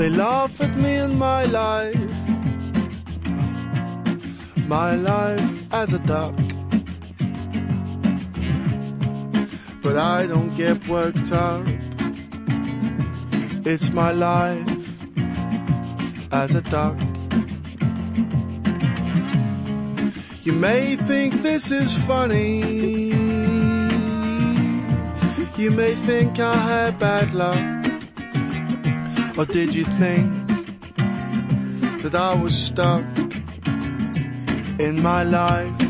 They laugh at me and my life. My life as a duck. But I don't get worked up. It's my life as a duck. You may think this is funny. You may think I had bad luck. Or did you think that I was stuck in my life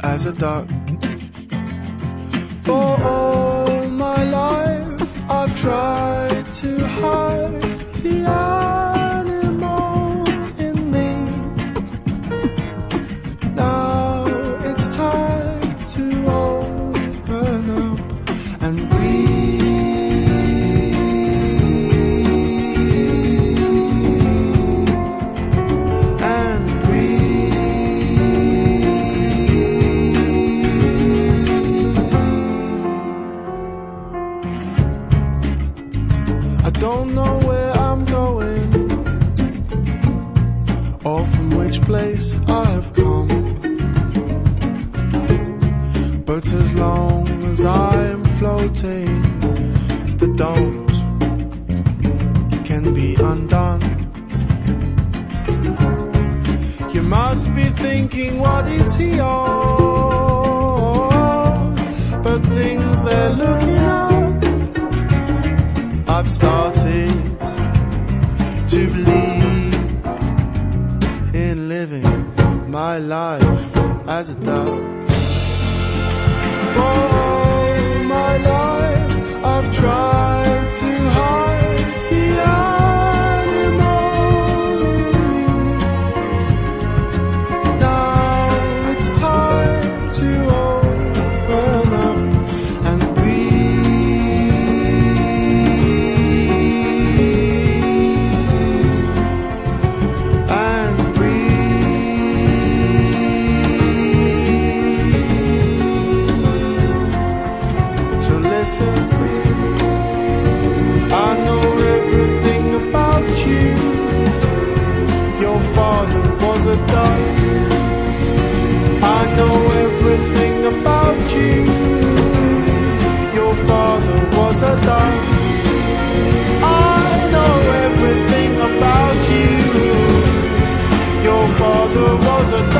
as a duck? For all my life don't know where I'm going or from which place I have come. But as long as I am floating, the don't can be undone. You must be thinking, what is he on? But things they're looking my life as a duck. I know everything about you. Your father was a duck. I know everything about you. Your father was a duck. I know everything about you. Your father